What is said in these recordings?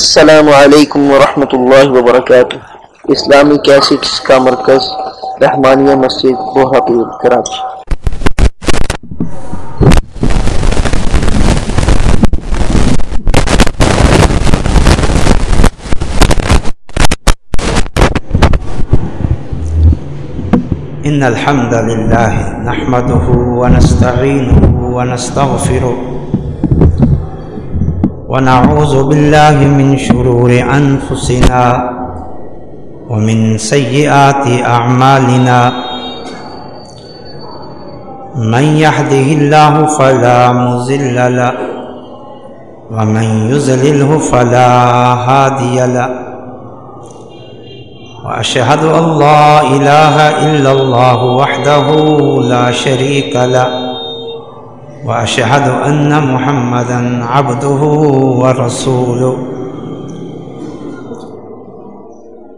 السلام علیکم ورحمۃ اللہ وبرکاتہ۔ اسلامی کیسٹس کا مرکز، رحمانیہ مسجد بوہاپور کراچی إن الحمد لله نحمده ونستعينه ونستغفره ونعوذ بالله من شرور أنفسنا ومن سيئات أعمالنا من يهده الله فلا مزل له ومن يزلله فلا هادي له وأشهد أن لا إله إلا الله وحده لا شريك له وأشهد أن محمدا عبده ورسوله.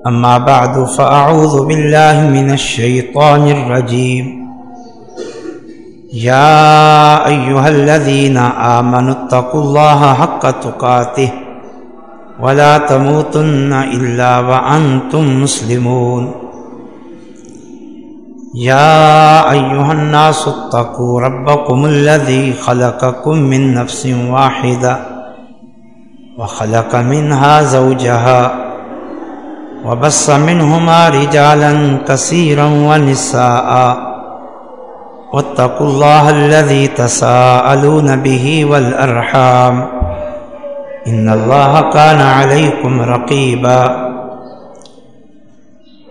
أما بعد، فأعوذ بالله من الشيطان الرجيم. يا أيها الذين آمنوا اتقوا الله حق تقاته ولا تموتن إلا وأنتم مسلمون. يا أيها الناس اتقوا ربكم الذي خلقكم من نفس واحدة وخلق منها زوجها وبص منهما رجالا كثيرا ونساء واتقوا الله الذي تساءلون به والأرحام إن الله كان عليكم رقيبا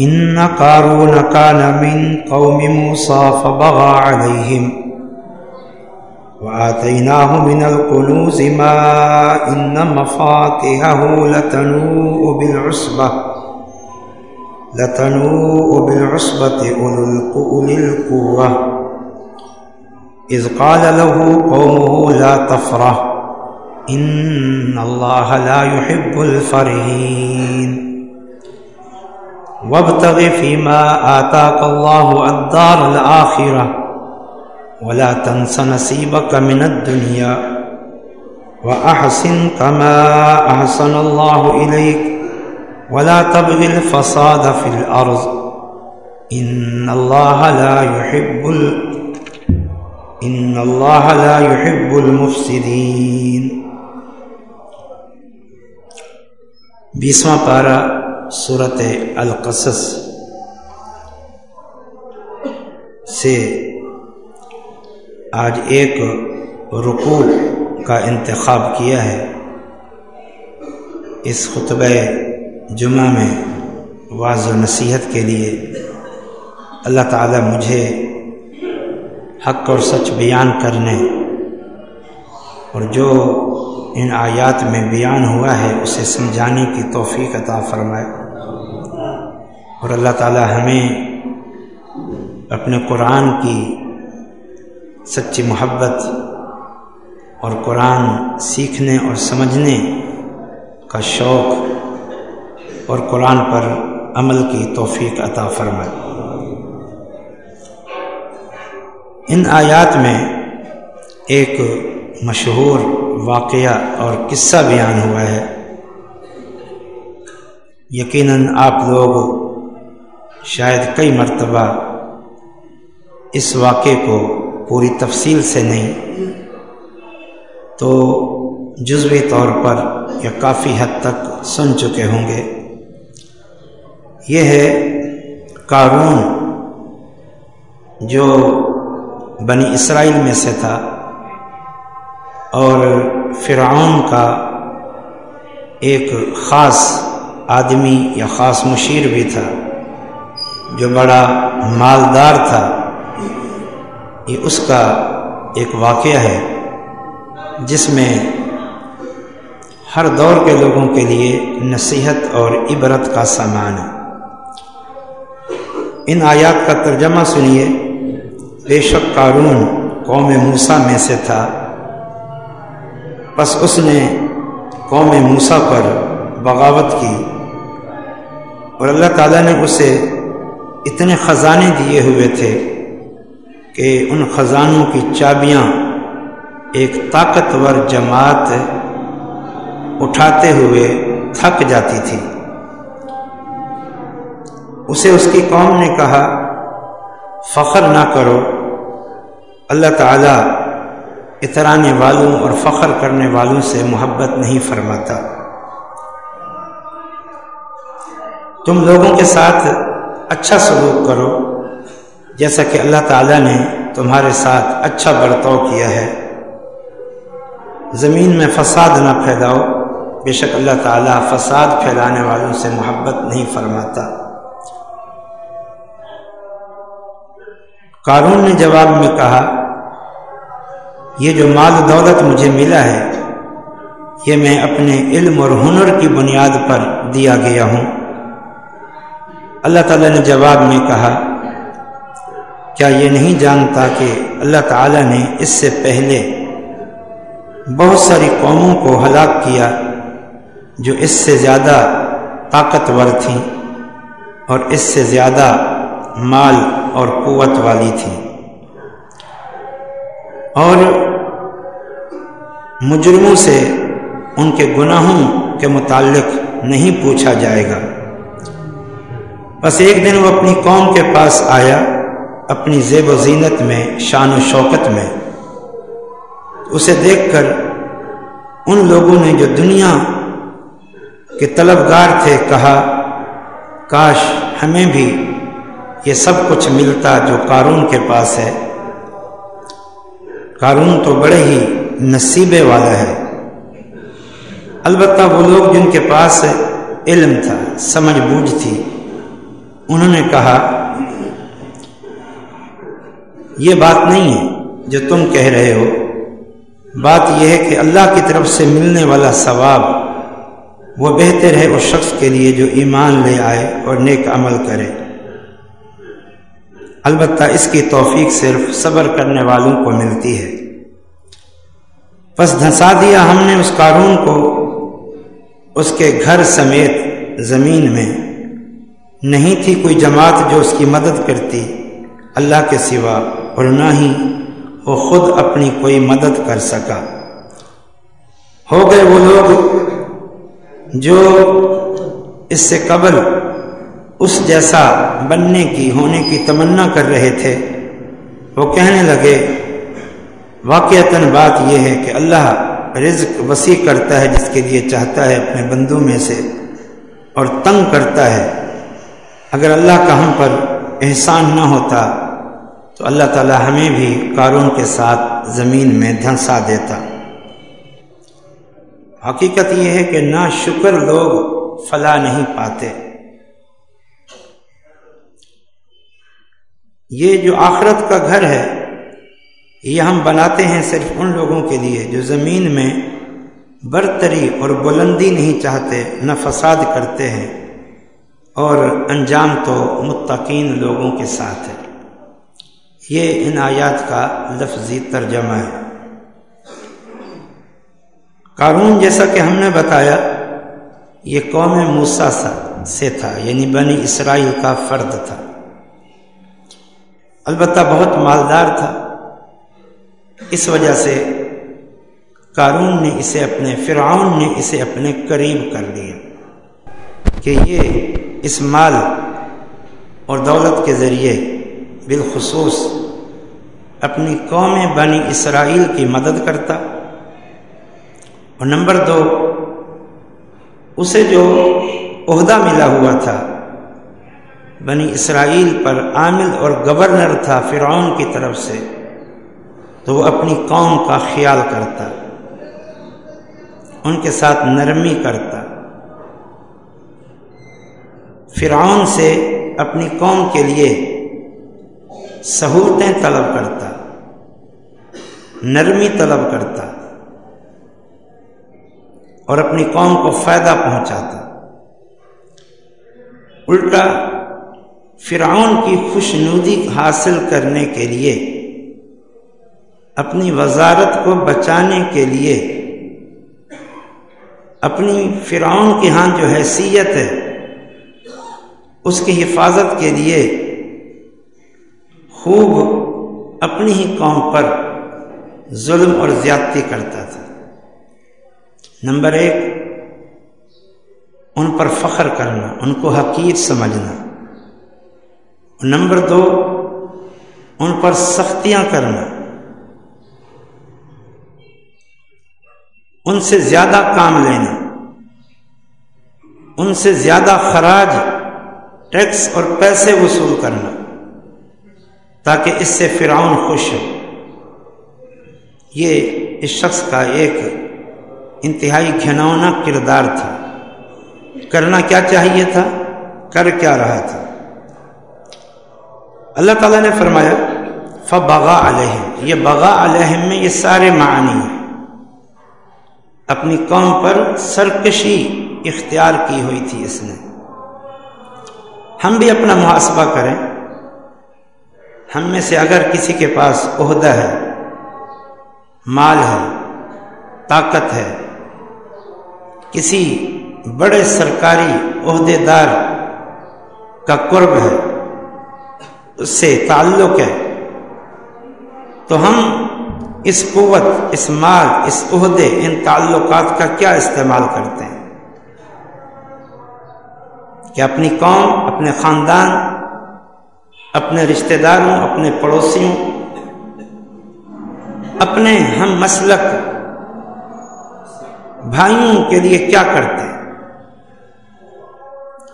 إن قارون كان من قوم موسى فبغى عليهم وآتيناه من الكنوز ما إن مفاتحه لتنوء بالعصبة لتنوء بالعصبة أولي القوة إذ قال له قومه لا تفرح إن الله لا يحب الفرحين وابتغ فيما آتاك الله الدار الآخرة ولا تنس نصيبك من الدنيا وأحسن كما أحسن الله إليك ولا تبغ الفساد في الأرض إن الله لا يحب ال... إن الله لا يحب المفسدين. بیسواں پارہ صورت القصص سے آج ایک رکوع کا انتخاب کیا ہے۔ اس خطبہ جمعہ میں واض و نصیحت کے لیے اللہ تعالی مجھے حق اور سچ بیان کرنے اور جو ان آیات میں بیان ہوا ہے، اسے سمجھانے کی توفیق عطا فرمائے۔ اور اللہ تعالی ہمیں اپنے قرآن کی سچی محبت اور قرآن سیکھنے اور سمجھنے کا شوق اور قرآن پر عمل کی توفیق عطا فرمائے۔ ان آیات میں ایک مشہور واقعہ اور قصہ بیان ہوا ہے۔ یقیناً آپ لوگ شاید کئی مرتبہ اس واقعے کو پوری تفصیل سے نہیں، تو جزوی طور پر یا کافی حد تک سن چکے ہوں گے۔ یہ ہے قارون جو بنی اسرائیل میں سے تھا اور فرعون کا ایک خاص آدمی یا خاص مشیر بھی تھا۔ جو بڑا مالدار تھا، یہ اس کا ایک واقعہ ہے، جس میں ہر دور کے لوگوں کے لیے نصیحت اور عبرت کا سامان ہے۔ ان آیات کا ترجمہ سنیے۔ بے شک قارون قوم موسا میں سے تھا۔ بس اس نے قوم موسا پر بغاوت کی اور اللہ تعالیٰ نے اسے اتنے خزانے دیے ہوئے تھے کہ ان خزانوں کی چابیاں ایک طاقتور جماعت اٹھاتے ہوئے تھک جاتی تھی۔ اسے اس کی قوم نے کہا، فخر نہ کرو، اللہ تعالیٰ اترانے والوں اور فخر کرنے والوں سے محبت نہیں فرماتا۔ تم لوگوں کے ساتھ اچھا سلوک کرو۔ جیسا کہ اللہ تعالیٰ نے تمہارے ساتھ اچھا برتاؤ کیا ہے۔ زمین میں فساد نہ پھیلاؤ۔ بے شک اللہ تعالیٰ فساد پھیلانے والوں سے محبت نہیں فرماتا۔ قارون نے جواب میں کہا، یہ جو مال دولت مجھے ملا ہے، یہ میں اپنے علم اور ہنر کی بنیاد پر دیا گیا ہوں۔ اللہ تعالیٰ نے جواب میں کہا، کیا یہ نہیں جانتا کہ اللہ تعالیٰ نے اس سے پہلے بہت ساری قوموں کو ہلاک کیا جو اس سے زیادہ طاقتور تھیں اور اس سے زیادہ مال اور قوت والی تھی اور مجرموں سے ان کے گناہوں کے متعلق نہیں پوچھا جائے گا۔ بس ایک دن وہ اپنی قوم کے پاس آیا، اپنی زیب و زینت میں، شان و شوکت میں۔ اسے دیکھ کر ان لوگوں نے جو دنیا کے طلبگار تھے کہا، کاش ہمیں بھی یہ سب کچھ ملتا جو قارون کے پاس ہے۔ قارون تو بڑے ہی نصیبے والا ہے۔ البتہ وہ لوگ جن کے پاس علم تھا، سمجھ بوجھ تھی۔ انہوں نے کہا، یہ بات نہیں ہے جو تم کہہ رہے ہو۔ بات یہ ہے کہ اللہ کی طرف سے ملنے والا ثواب وہ بہتر ہے اس شخص کے لیے جو ایمان لے آئے اور نیک عمل کرے۔ البتہ اس کی توفیق صرف صبر کرنے والوں کو ملتی ہے۔ بس دھنسا دیا ہم نے اس قارون کو، اس کے گھر سمیت زمین میں۔ نہیں تھی کوئی جماعت جو اس کی مدد کرتی، اللہ کے سوا، اور نہ ہی وہ خود اپنی کوئی مدد کر سکا۔ ہو گئے وہ لوگ جو اس سے قبل اس جیسا بننے کی، ہونے کی تمنا کر رہے تھے۔ وہ کہنے لگے، واقعتاً بات یہ ہے کہ اللہ رزق وسیع کرتا ہے جس کے لیے چاہتا ہے اپنے بندوں میں سے، اور تنگ کرتا ہے۔ اگر اللہ کا ہم پر احسان نہ ہوتا، تو اللہ تعالی ہمیں بھی کارون کے ساتھ زمین میں دھنسا دیتا۔ حقیقت یہ ہے کہ نہ شکر لوگ فلا نہیں پاتے۔ یہ جو آخرت کا گھر ہے، یہ ہم بناتے ہیں صرف ان لوگوں کے لیے جو زمین میں برتری اور بلندی نہیں چاہتے، نہ فساد کرتے ہیں۔ اور انجام تو متقین لوگوں کے ساتھ ہے۔ یہ ان آیات کا لفظی ترجمہ ہے۔ قانون جیسا کہ ہم نے بتایا، یہ قوم موسا سے تھا یعنی بنی اسرائیل کا فرد تھا۔ البتہ بہت مالدار تھا۔ اس وجہ سے قارون نے اسے اپنے، فرعون نے اسے اپنے قریب کر لیا کہ یہ اس مال اور دولت کے ذریعے بالخصوص اپنی قوم بنی اسرائیل کی مدد کرتا۔ اور نمبر دو، اسے جو عہدہ ملا ہوا تھا، بنی اسرائیل پر عامل اور گورنر تھا فرعون کی طرف سے، تو وہ اپنی قوم کا خیال کرتا، ان کے ساتھ نرمی کرتا۔ فرعون سے اپنی قوم کے لیے سہولتیں طلب کرتا، نرمی طلب کرتا اور اپنی قوم کو فائدہ پہنچاتا۔ الٹا فرعون کی خوشنودی حاصل کرنے کے لیے، اپنی وزارت کو بچانے کے لیے، اپنی فرعون کی ہاں جو حیثیت ہے اس کی حفاظت کے لیے خوب اپنی ہی قوم پر ظلم اور زیادتی کرتا تھا۔ نمبر ایک، ان پر فخر کرنا، ان کو حقیر سمجھنا۔ نمبر دو، ان پر سختیاں کرنا۔ ان سے زیادہ کام لینا۔ ان سے زیادہ خراج ٹیکس اور پیسے وصول کرنا، تاکہ اس سے فرعون خوش ہو۔ یہ اس شخص کا ایک انتہائی گھنونا کردار تھا۔ کرنا کیا چاہیے تھا؟ کر کیا رہا تھا۔ اللہ تعالیٰ نے فرمایا، فبغا علیہم یہ بغا علیہم میں یہ سارے معنی ہیں۔ اپنی قوم پر سرکشی اختیار کی ہوئی تھی اس نے۔ ہم بھی اپنا محاسبہ کریں۔ ہم میں سے اگر کسی کے پاس عہدہ ہے، مال ہے، طاقت ہے، کسی بڑے سرکاری عہدے دار کا قرب ہے، اس سے تعلق ہے، تو ہم اس قوت، اس مال، اس عہدے، ان تعلقات کا کیا استعمال کرتے ہیں؟ کہ اپنی قوم، اپنے خاندان، اپنے رشتہ داروں، اپنے پڑوسیوں، اپنے ہم مسلک بھائیوں کے لیے کیا کرتے ہیں؟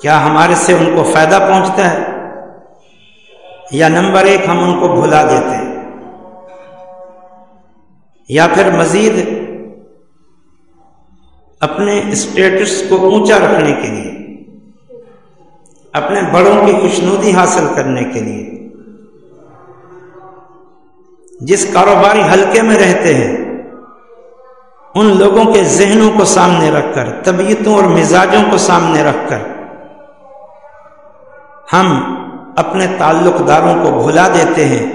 کیا ہمارے سے ان کو فائدہ پہنچتا ہے؟ یا نمبر ایک ہم ان کو بھلا دیتے ہیں؟ یا پھر مزید اپنے اسٹیٹس کو اونچا رکھنے کے لیے اپنے بڑوں کی خوشنودی حاصل کرنے کے لیے۔ جس کاروباری حلقے میں رہتے ہیں، ان لوگوں کے ذہنوں کو سامنے رکھ کر، طبیعتوں اور مزاجوں کو سامنے رکھ کر، ہم اپنے تعلق داروں کو بھلا دیتے ہیں،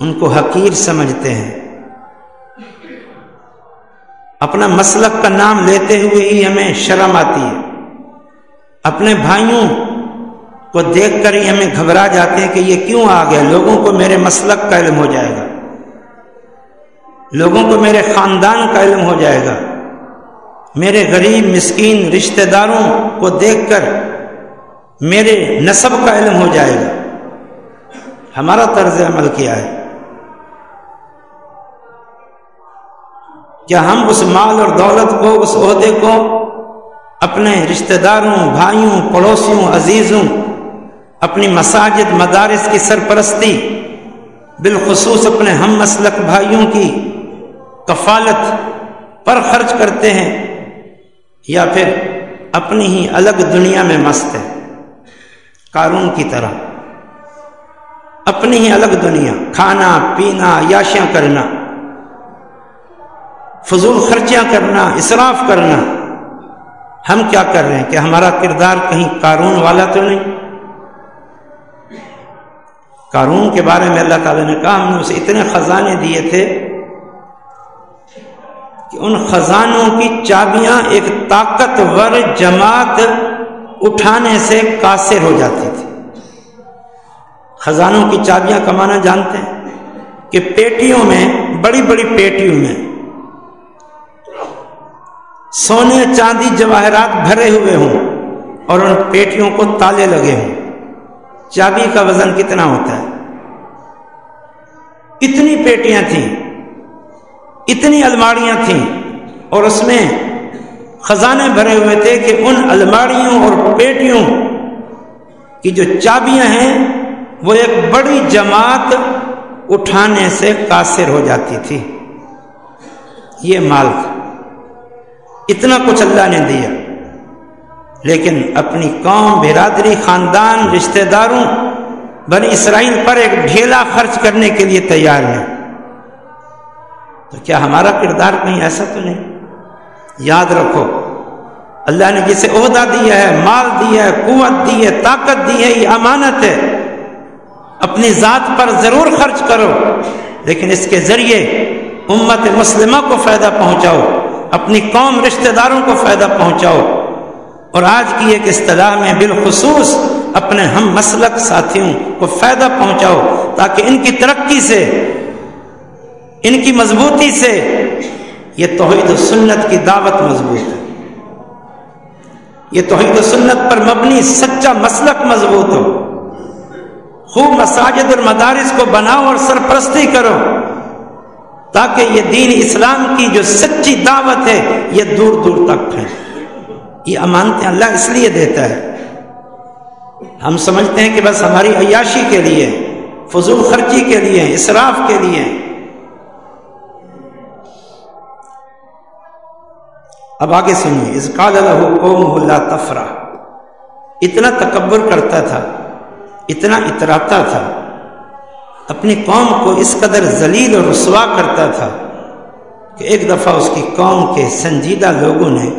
ان کو حقیر سمجھتے ہیں۔ اپنا مسلک کا نام لیتے ہوئے ہی ہمیں شرم آتی ہے۔ اپنے بھائیوں کو دیکھ کر ہی ہمیں گھبرا جاتے ہیں کہ یہ کیوں آ گئے؟ لوگوں کو میرے مسلک کا علم ہو جائے گا۔ لوگوں کو میرے خاندان کا علم ہو جائے گا۔ میرے غریب، مسکین رشتہ داروں کو دیکھ کر میرے نصب کا علم ہو جائے گا۔ ہمارا طرز عمل کیا ہے؟ کیا ہم اس مال اور دولت کو، اس عہدے کو اپنے رشتہ داروں، بھائیوں، پڑوسیوں، عزیزوں، اپنی مساجد، مدارس کی سرپرستی، بالخصوص اپنے ہم مسلک بھائیوں کی کفالت پر خرچ کرتے ہیں یا پھر اپنی ہی الگ دنیا میں مست ہے قارون کی طرح۔ اپنی ہی الگ دنیا۔ کھانا، پینا یاشیاں کرنا۔ فضول خرچیاں کرنا اسراف کرنا۔ ہم کیا کر رہے ہیں کہ ہمارا کردار کہیں قارون والا تو نہیں؟ قارون کے بارے میں اللہ تعالی نے کہا، ہم نے اسے اتنے خزانے دیے تھے کہ ان خزانوں کی چابیاں ایک طاقتور جماعت اٹھانے سے قاصر ہو جاتی تھی۔ خزانوں کی چابیاں کمانا جانتے ہیں کہ پیٹیوں میں، بڑی بڑی پیٹیوں میں سونے چاندی جواہرات بھرے ہوئے ہوں اور ان پیٹیوں کو تالے لگے ہوں۔ چابی کا وزن کتنا ہوتا ہے؟ اتنی پیٹیاں تھیں، اتنی الماریاں تھیں اور اس میں خزانے بھرے ہوئے تھے کہ ان الماریوں اور پیٹیوں کی جو چابیاں ہیں، وہ ایک بڑی جماعت اٹھانے سے قاصر ہو جاتی تھی۔ یہ مال تھا۔ اتنا کچھ اللہ نے دیا۔ لیکن اپنی قوم، برادری، خاندان، رشتہ داروں، بنی اسرائیل پر ایک ڈھیلا خرچ کرنے کے لیے تیار ہے تو کیا ہمارا کردار کہیں ایسا تو نہیں؟ یاد رکھو، اللہ نے جسے عہدہ دیا ہے، مال دیا ہے، قوت دی ہے، طاقت دی ہے، یہ امانت ہے۔ اپنی ذات پر ضرور خرچ کرو، لیکن اس کے ذریعے امت مسلمہ کو فائدہ پہنچاؤ۔ اپنی قوم رشتہ داروں کو فائدہ پہنچاؤ۔ اور آج کی ایک اصطلاح میں بالخصوص اپنے ہم مسلک ساتھیوں کو فائدہ پہنچاؤ تاکہ ان کی ترقی سے، ان کی مضبوطی سے یہ توحید و سنت کی دعوت مضبوط ہے۔ یہ توحید و سنت پر مبنی سچا مسلک مضبوط ہو۔ خوب مساجد اور مدارس کو بناؤ اور سرپرستی کرو۔ تاکہ یہ دین اسلام کی جو سچی دعوت ہے، یہ دور دور تک پھیلے۔ یہ امانتیں اللہ اس لیے دیتا ہے۔ ہم سمجھتے ہیں کہ بس ہماری عیاشی کے لیے، فضول خرچی کے لیے، اسراف کے لیے۔ اب آگے سنیے۔ اس قال قوم اللہ تفرا اتنا تکبر کرتا تھا، اتنا اتراتا تھا۔ اپنی قوم کو اس قدر ذلیل اور رسوا کرتا تھا کہ ایک دفعہ اس کی قوم کے سنجیدہ لوگوں نے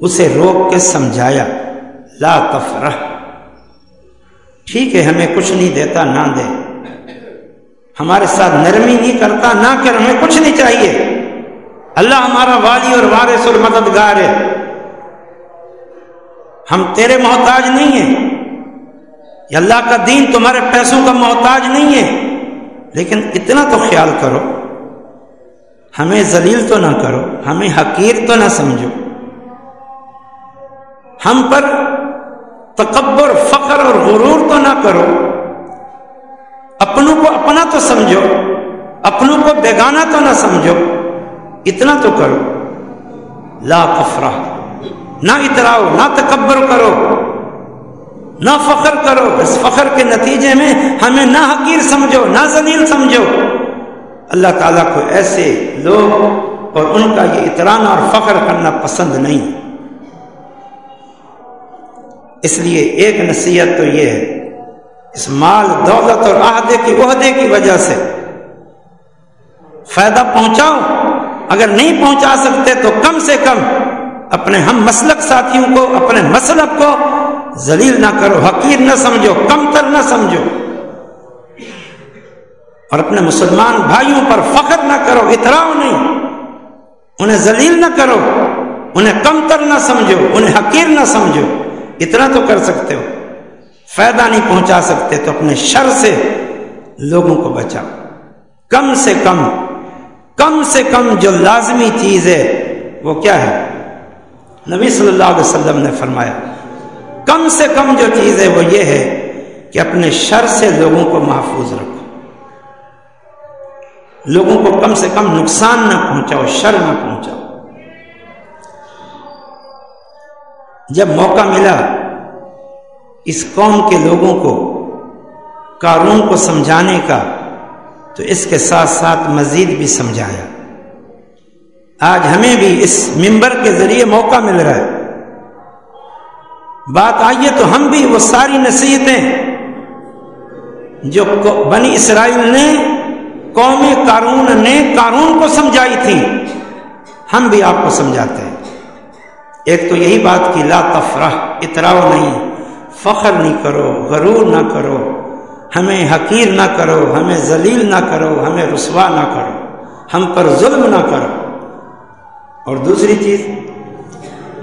اسے روک کے سمجھایا، لا تفرح۔ ٹھیک ہے، ہمیں کچھ نہیں دیتا، نہ دے ہمارے ساتھ نرمی نہیں کرتا، نہ کر ہمیں کچھ نہیں چاہیے۔ اللہ ہمارا والی اور وارث اور مددگار ہے۔ ہم تیرے محتاج نہیں ہیں۔ یہ اللہ کا دین تمہارے پیسوں کا محتاج نہیں ہے۔ لیکن اتنا تو خیال کرو، ہمیں ذلیل تو نہ کرو، ہمیں حقیر تو نہ سمجھو۔ ہم پر تکبر، فخر اور غرور تو نہ کرو۔ اپنوں کو اپنا تو سمجھو، اپنوں کو بیگانہ تو نہ سمجھو۔ اتنا تو کرو۔ لا کفرا نہ اتراؤ، نہ تکبر کرو۔ نہ فخر کرو اس فخر کے نتیجے میں ہمیں نہ حقیر سمجھو، نہ زلیل سمجھو۔ اللہ تعالیٰ کو ایسے لوگ اور ان کا یہ اطرانہ اور فخر کرنا پسند نہیں۔ اس لیے ایک نصیحت تو یہ ہے، اس مال، دولت اور عہدے کی عہدے کی وجہ سے فائدہ پہنچاؤ۔ اگر نہیں پہنچا سکتے تو کم سے کم اپنے ہم مسلک ساتھیوں کو، اپنے مسلک کو ذلیل نہ کرو، حقیر نہ سمجھو کم تر نہ سمجھو۔ اور اپنے مسلمان بھائیوں پر فخر نہ کرو اتراؤ نہیں۔ انہیں ذلیل نہ کرو، انہیں کم تر نہ سمجھو، انہیں حقیر نہ سمجھو۔ اتنا تو کر سکتے ہو، فائدہ نہیں پہنچا سکتے تو اپنے شر سے لوگوں کو بچاؤ۔ کم سے کم کم سے کم جو لازمی چیز ہے، وہ کیا ہے؟ نبی صلی اللہ علیہ وسلم نے فرمایا کم سے کم جو چیز ہے وہ یہ ہے کہ اپنے شر سے لوگوں کو محفوظ رکھو۔ لوگوں کو کم سے کم نقصان نہ پہنچاؤ، شر نہ پہنچاؤ۔ جب موقع ملا، اس قوم کے لوگوں کو کارون کو سمجھانے کا، تو اس کے ساتھ ساتھ مزید بھی سمجھایا۔ آج ہمیں بھی اس ممبر کے ذریعے موقع مل رہا ہے۔ بات آئیے تو ہم بھی وہ ساری نصیحتیں جو بنی اسرائیل نے قوم قارون نے قارون کو سمجھائی تھی، ہم بھی آپ کو سمجھاتے ہیں۔ ایک تو یہی بات کی، لا تفرح اتراؤ نہیں، فخر نہیں کرو، غرور نہ کرو، ہمیں حقیر نہ کرو، ہمیں ذلیل نہ کرو، ہمیں رسوا نہ کرو، ہم پر ظلم نہ کرو۔ اور دوسری چیز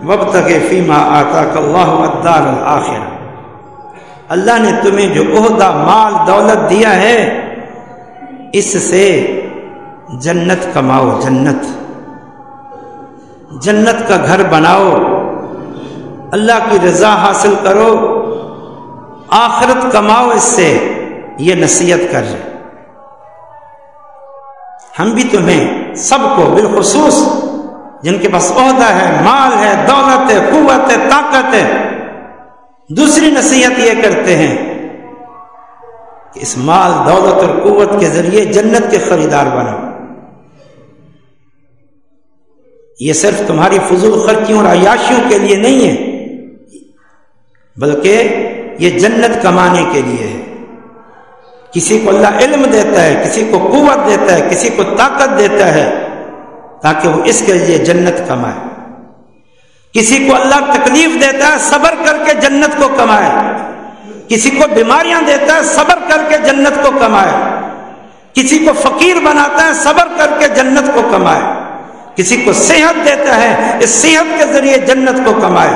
وقت کے فیما آتا اللہ ادار الآخر اللہ نے تمہیں جو عہدہ، مال، دولت دیا ہے، اس سے جنت کماؤ، جنت۔ جنت کا گھر بناؤ۔ اللہ کی رضا حاصل کرو۔ آخرت کماؤ اس سے، یہ نصیحت کر رہے۔ ہم بھی تمہیں سب کو بالخصوص جن کے پاس عہدہ ہے، مال ہے، دولت ہے، قوت ہے، طاقت ہے۔ دوسری نصیحت یہ کرتے ہیں کہ اس مال، دولت اور قوت کے ذریعے جنت کے خریدار بنو۔ یہ صرف تمہاری فضول خرچیوں اور عیاشیوں کے لیے نہیں ہے، بلکہ یہ جنت کمانے کے لیے ہے۔ کسی کو اللہ علم دیتا ہے، کسی کو قوت دیتا ہے، کسی کو طاقت دیتا ہے۔ تاکہ وہ اس کے لیے جنت کمائے۔ کسی کو اللہ تکلیف دیتا ہے، صبر کر کے جنت کو کمائے۔ کسی کو بیماریاں دیتا ہے، صبر کر کے جنت کو کمائے۔ کسی کو فقیر بناتا ہے، صبر کر کے جنت کو کمائے۔ کسی کو صحت دیتا ہے، اس صحت کے ذریعے جنت کو کمائے۔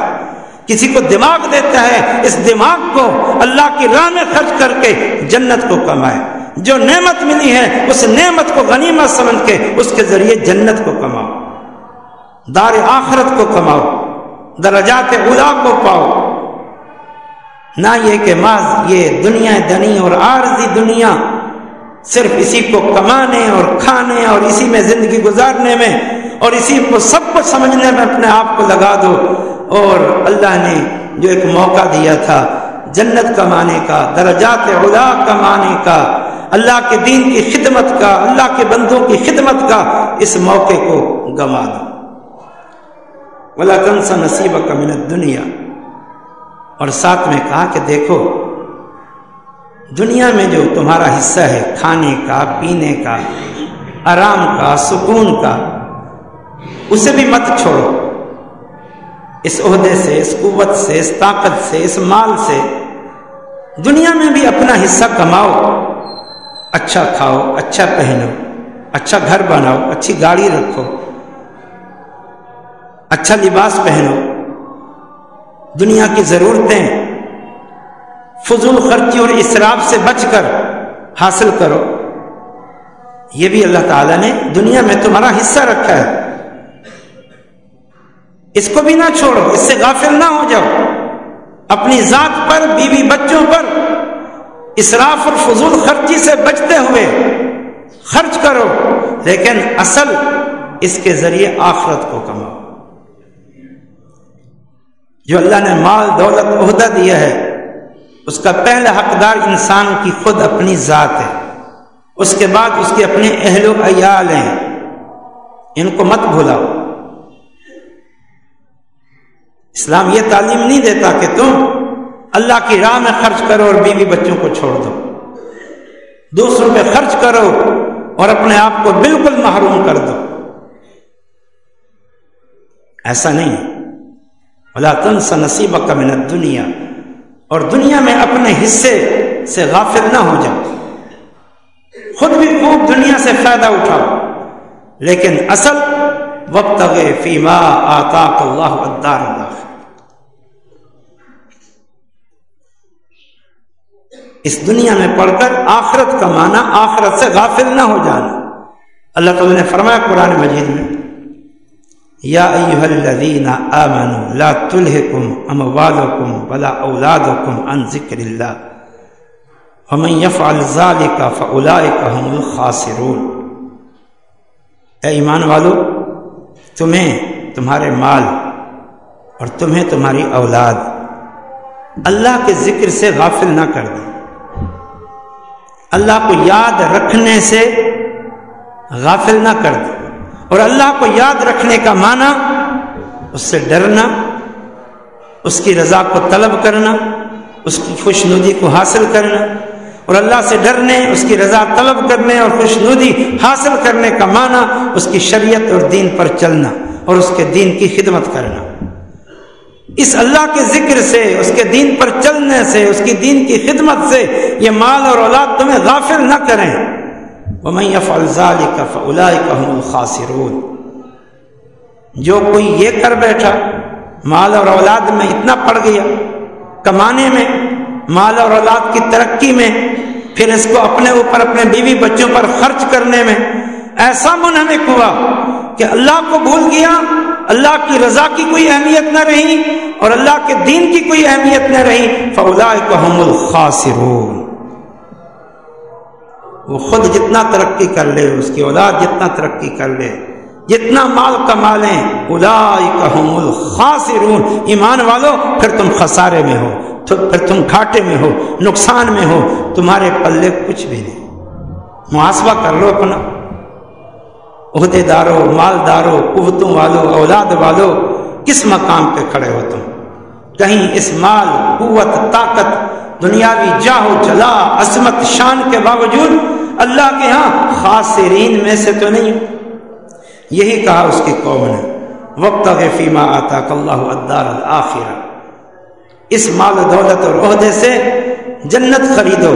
کسی کو دماغ دیتا ہے، اس دماغ کو اللہ کی راہ میں خرچ کر کے جنت کو کمائے۔ جو نعمت ملی ہے، اس نعمت کو غنیمت سمجھ کے اس کے ذریعے جنت کو کماؤ۔ دار آخرت کو کماؤ۔ درجات اولا کو پاؤ۔ نہ یہ کہ ماض یہ دنیا دنی اور عارضی دنیا صرف اسی کو کمانے اور کھانے اور اسی میں زندگی گزارنے میں اور اسی کو سب کچھ سمجھنے میں اپنے آپ کو لگا دو۔ اور اللہ نے جو ایک موقع دیا تھا، جنت کمانے کا، درجات علا کمانے کا اللہ کے دین کی خدمت کا، اللہ کے بندوں کی خدمت کا اس موقع کو گما دو بلا کنسا نصیب کا منت دنیا اور ساتھ میں کہا کہ دیکھو، دنیا میں جو تمہارا حصہ ہے، کھانے کا، پینے کا، آرام کا، سکون کا، اسے بھی مت چھوڑو۔ اس عہدے سے، اس قوت سے، اس طاقت سے، اس مال سے دنیا میں بھی اپنا حصہ کماؤ۔ اچھا کھاؤ اچھا پہنو اچھا گھر بناؤ، اچھی گاڑی رکھو اچھا لباس پہنو۔ دنیا کی ضرورتیں فضول خرچی اور اسراف سے بچ کر حاصل کرو۔ یہ بھی اللہ تعالیٰ نے دنیا میں تمہارا حصہ رکھا ہے۔ اس کو بھی نہ چھوڑو، اس سے غافل نہ ہو جاؤ۔ اپنی ذات پر، بیوی بچوں پر اسراف اور فضول خرچی سے بچتے ہوئے خرچ کرو، لیکن اصل اس کے ذریعے آخرت کو کماؤ۔ جو اللہ نے مال، دولت، عہدہ دیا ہے، اس کا پہلا حقدار انسان کی خود اپنی ذات ہے۔ اس کے بعد اس کے اپنے اہل و عیال ہیں۔ ان کو مت بھولاؤ اسلام یہ تعلیم نہیں دیتا کہ تم اللہ کی راہ میں خرچ کرو اور بیوی بچوں کو چھوڑ دو۔ دوسروں پہ خرچ کرو اور اپنے آپ کو بالکل محروم کر دو۔ ایسا نہیں۔ اللہ تنسا نصیب کا منت دنیا اور دنیا میں اپنے حصے سے غافل نہ ہو جاؤ خود بھی خوب دنیا سے فائدہ اٹھاؤ۔ لیکن اصل وقت فیما آتا اللہ ادار اللہ اس دنیا میں پڑھ کر آخرت کا آخرت سے غافل نہ ہو جانا۔ اللہ تعالی نے فرمایا قرآن مجید میں، یا ایها الذین آمنوا لا تلہکم اموالکم ولا اولادکم عن ذکر اللہ ومن يفعل ذلك فاولئک هم الخاسرون۔ اے ایمان والو، تمہیں تمہارے مال اور تمہیں تمہاری اولاد اللہ کے ذکر سے غافل نہ کر دیں۔ اللہ کو یاد رکھنے سے غافل نہ کر دیں اور اللہ کو یاد رکھنے کا معنی اس سے ڈرنا، اس کی رضا کو طلب کرنا، اس کی خوش ندی کو حاصل کرنا۔ اور اللہ سے ڈرنے، اس کی رضا طلب کرنے اور خوش ندی حاصل کرنے کا معنی اس کی شریعت اور دین پر چلنا اور اس کے دین کی خدمت کرنا۔ اس اللہ کے ذکر سے، اس کے دین پر چلنے سے، اس کی دین کی خدمت سے یہ مال اور اولاد تمہیں غافل نہ کریں۔ ومن يفعل ذلك فاولئك هم الخاسرون۔ جو کوئی یہ کر بیٹھا، مال اور اولاد میں اتنا پڑ گیا، کمانے میں، مال اور اولاد کی ترقی میں، پھر اس کو اپنے اوپر، اپنے بیوی بچوں پر خرچ کرنے میں، ایسا منہمک ہوا کہ اللہ کو بھول گیا۔ اللہ کی رضا کی کوئی اہمیت نہ رہی اور اللہ کے دین کی کوئی اہمیت نہ رہی فَأُولَئِكَ هُمُ الْخَاسِرُونَ۔ وہ خود جتنا ترقی کر لے، اس کی اولاد جتنا ترقی کر لے، جتنا مال کما لیں الخاسرون۔ ایمان والو، پھر تم خسارے میں ہو پھر تم گھاٹے میں ہو، نقصان میں ہو، تمہارے پلے کچھ بھی نہیں۔ محاسبہ کر لو اپنا۔ عہدے دارو مالدارو قوتوں والو، اولاد والو، کس مقام پہ کھڑے ہو تم؟ کہیں اس مال، قوت، طاقت، دنیاوی جاہو جلا، عظمت، شان کے باوجود اللہ کے ہاں خاصرین میں سے تو نہیں؟ یہی کہا اس کی قوم نے وقت فیما آتا اللہ ادار الآخر اس مال و دولت اور عہدے سے جنت خریدو۔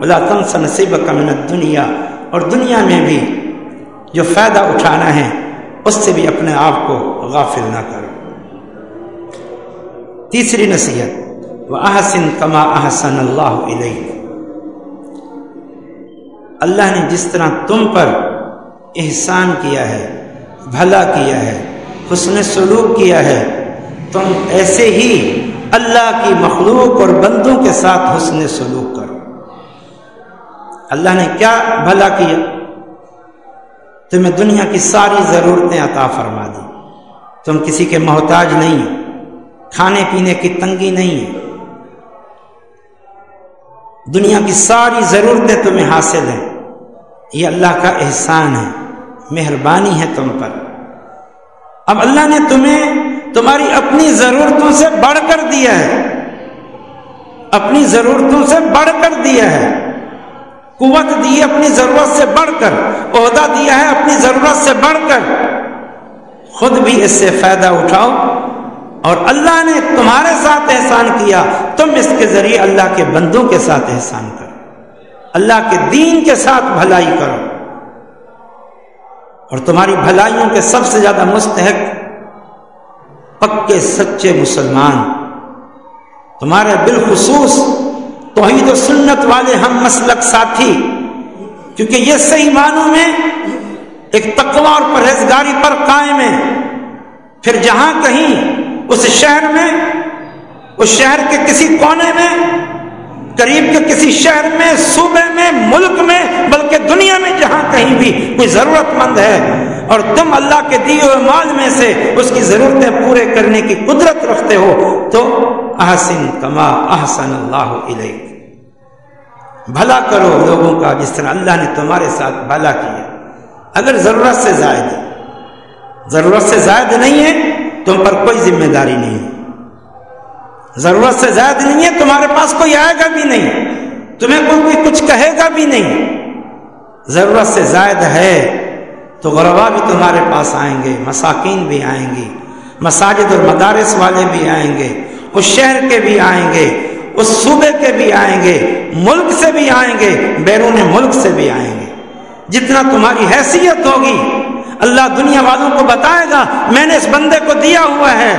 بلا تنس نصیب کا منت دنیا اور دنیا میں بھی جو فائدہ اٹھانا ہے، اس سے بھی اپنے آپ کو غافل نہ کرو۔ تیسری نصیحت وہ احسن کما احسن اللہ علیہ اللہ نے جس طرح تم پر احسان کیا ہے، بھلا کیا ہے، حسن سلوک کیا ہے، تم ایسے ہی اللہ کی مخلوق اور بندوں کے ساتھ حسن سلوک کرو۔ اللہ نے کیا بھلا کیا؟ تمہیں دنیا کی ساری ضرورتیں عطا فرما دی۔ تم کسی کے محتاج نہیں کھانے پینے کی تنگی نہیں ہے دنیا کی ساری ضرورتیں تمہیں حاصل ہیں۔ یہ اللہ کا احسان ہے، مہربانی ہے تم پر۔ اب اللہ نے تمہیں تمہاری اپنی ضرورتوں سے بڑھ کر دیا ہے۔ اپنی ضرورتوں سے بڑھ کر دیا ہے۔ قوت دی اپنی ضرورت سے بڑھ کر، عہدہ دیا ہے اپنی ضرورت سے بڑھ کر۔ خود بھی اس سے فائدہ اٹھاؤ۔ اور اللہ نے تمہارے ساتھ احسان کیا، تم اس کے ذریعے اللہ کے بندوں کے ساتھ احسان کرو۔ اللہ کے دین کے ساتھ بھلائی کرو۔ اور تمہاری بھلائیوں کے سب سے زیادہ مستحق، پکے سچے مسلمان۔ تمہارے بالخصوص توحید و سنت والے ہم مسلک ساتھی۔ کیونکہ یہ صحیح معنوں میں ایک تقوا اور پرہیزگاری پر قائم ہے۔ پھر جہاں کہیں اس شہر میں، اس شہر کے کسی کونے میں، قریب کے کسی شہر میں، صوبے میں، ملک میں، بلکہ دنیا میں جہاں کہیں بھی کوئی ضرورت مند ہے اور تم اللہ کے دیے ہوئے مال میں سے اس کی ضرورتیں پورے کرنے کی قدرت رکھتے ہو، تو احسن کما احسن اللہ علیہ بھلا کرو لوگوں کا جس طرح اللہ نے تمہارے ساتھ بھلا کیا۔ اگر ضرورت سے زائد ضرورت سے زائد نہیں ہے، تم پر کوئی ذمہ داری نہیں۔ ہے ضرورت سے زائد نہیں ہے، تمہارے پاس کوئی آئے گا بھی نہیں۔ تمہیں کوئی کچھ کہے گا بھی نہیں۔ ضرورت سے زائد ہے تو غربا بھی تمہارے پاس آئیں گے، مساکین بھی آئیں گی مساجد اور مدارس والے بھی آئیں گے، اس شہر کے بھی آئیں گے، اس صوبے کے بھی آئیں گے، ملک سے بھی آئیں گے، بیرون ملک سے بھی آئیں گے۔ جتنا تمہاری حیثیت ہوگی، اللہ دنیا والوں کو بتائے گا، میں نے اس بندے کو دیا ہوا ہے،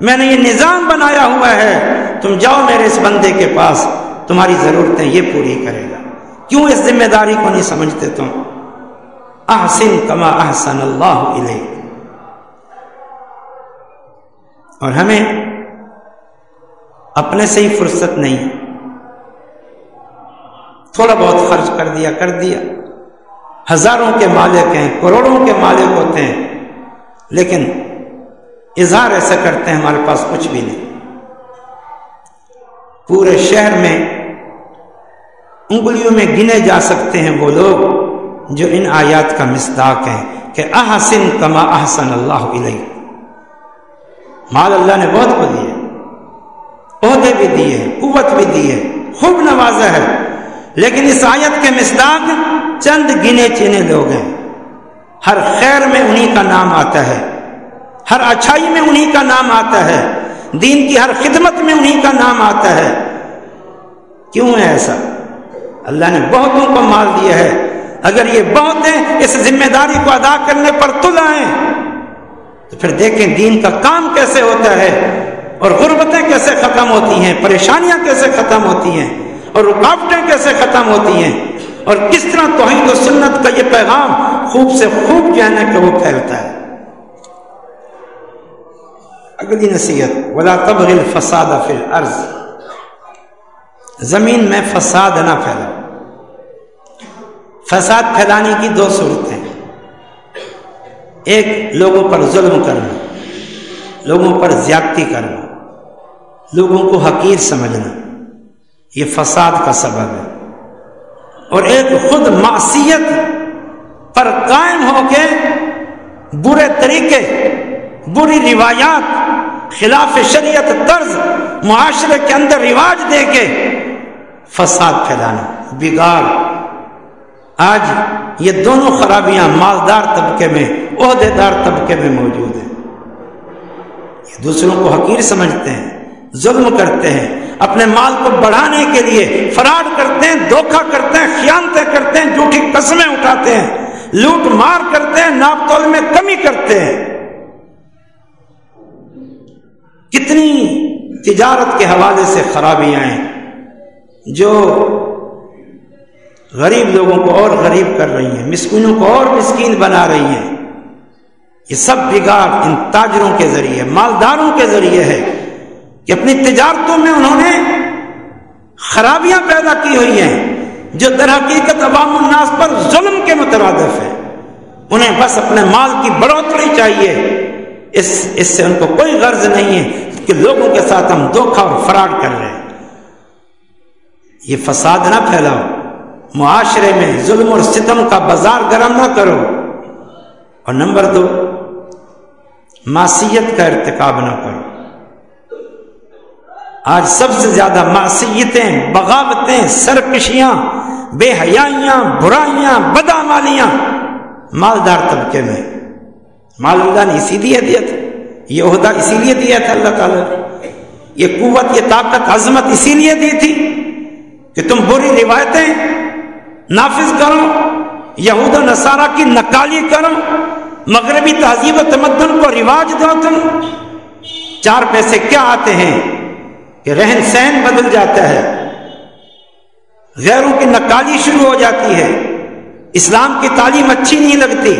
میں نے یہ نظام بنایا ہوا ہے، تم جاؤ میرے اس بندے کے پاس، تمہاری ضرورتیں یہ پوری کرے گا۔ کیوں اس ذمہ داری کو نہیں سمجھتے تم؟ احسن کما احسن اللہ علیہ اور ہمیں اپنے سے ہی فرصت نہیں۔ تھوڑا بہت خرچ کر دیا کر دیا۔ ہزاروں کے مالک ہیں، کروڑوں کے مالک ہوتے ہیں۔ لیکن اظہار ایسا کرتے ہیں، ہمارے پاس کچھ بھی نہیں۔ پورے شہر میں انگلیوں میں گنے جا سکتے ہیں وہ لوگ۔ جو ان آیات کا مصداق ہیں کہ احسن کما احسن اللہ علیہ مال اللہ نے بہت کو دیے عہدے بھی دیے قوت بھی دیے خوب نوازا ہے۔ لیکن اس آیت کے مصداق چند گنے چنے لوگ ہیں۔ ہر خیر میں انہی کا نام آتا ہے۔ ہر اچھائی میں انہی کا نام آتا ہے۔ دین کی ہر خدمت میں انہی کا نام آتا ہے۔ کیوں ہے ایسا؟ اللہ نے بہتوں کو مال دیا ہے۔ اگر یہ بہت ہیں اس ذمہ داری کو ادا کرنے پر تل آئیں، تو پھر دیکھیں دین کا کام کیسے ہوتا ہے اور غربتیں کیسے ختم ہوتی ہیں، پریشانیاں کیسے ختم ہوتی ہیں اور رکاوٹیں کیسے ختم ہوتی ہیں۔ اور کس طرح توحید و سنت کا یہ پیغام خوب سے خوب کہنے کہ وہ پھیلتا ہے۔ اگلی نصیحت، ولا تبغ الفساد فی الارض زمین میں فساد نہ پھیلا فساد پھیلانے کی دو صورتیں ایک، لوگوں پر ظلم کرنا، لوگوں پر زیادتی کرنا، لوگوں کو حقیر سمجھنا، یہ فساد کا سبب ہے۔ اور ایک، خود معصیت پر قائم ہو کے برے طریقے، بری روایات، خلاف شریعت طرز معاشرے کے اندر رواج دے کے فساد پھیلانا، بگاڑ آج یہ دونوں خرابیاں مالدار طبقے میں عہدے دار طبقے میں موجود ہیں۔ دوسروں کو حقیر سمجھتے ہیں، ظلم کرتے ہیں، اپنے مال کو بڑھانے کے لیے فراڈ کرتے ہیں، دھوکہ کرتے ہیں، خیانتیں کرتے ہیں، جھوٹی قسمیں اٹھاتے ہیں، لوٹ مار کرتے ہیں، ناپ تول میں کمی کرتے ہیں۔ کتنی تجارت کے حوالے سے خرابیاں ہیں جو غریب لوگوں کو اور غریب کر رہی ہیں، مسکینوں کو اور مسکین بنا رہی ہیں۔ یہ سب بگاڑ ان تاجروں کے ذریعے، مالداروں کے ذریعے ہے کہ اپنی تجارتوں میں انہوں نے خرابیاں پیدا کی ہوئی ہیں، جو در حقیقت عوام الناس پر ظلم کے مترادف ہے انہیں بس اپنے مال کی بڑھوتری چاہیے۔ اس اس سے ان کو کوئی غرض نہیں ہے کہ لوگوں کے ساتھ ہم دھوکھا اور فراڈ کر رہے ہیں۔ یہ فساد نہ پھیلاؤ۔ معاشرے میں ظلم اور ستم کا بازار گرم نہ کرو۔ اور نمبر دو، معصیت کا ارتکاب نہ کرو۔ آج سب سے زیادہ معصیتیں، بغاوتیں، سرکشیاں، بے حیائیاں، برائیاں بدامالیاں مالدار طبقے میں۔ مال اللہ نے اسی لیے دیا تھا۔ یہ عہدہ اسی لیے دیا تھا اللہ تعالیٰ نے۔ یہ قوت، یہ طاقت، عظمت اسی لیے دی تھی کہ تم بری روایتیں نافذ کرو یہود و نصارہ کی نکالی کرو مغربی تہذیب و تمدن کو رواج دو تم چار پیسے کیا آتے ہیں کہ رہن سہن بدل جاتا ہے۔ غیروں کی نکالی شروع ہو جاتی ہے۔ اسلام کی تعلیم اچھی نہیں لگتی۔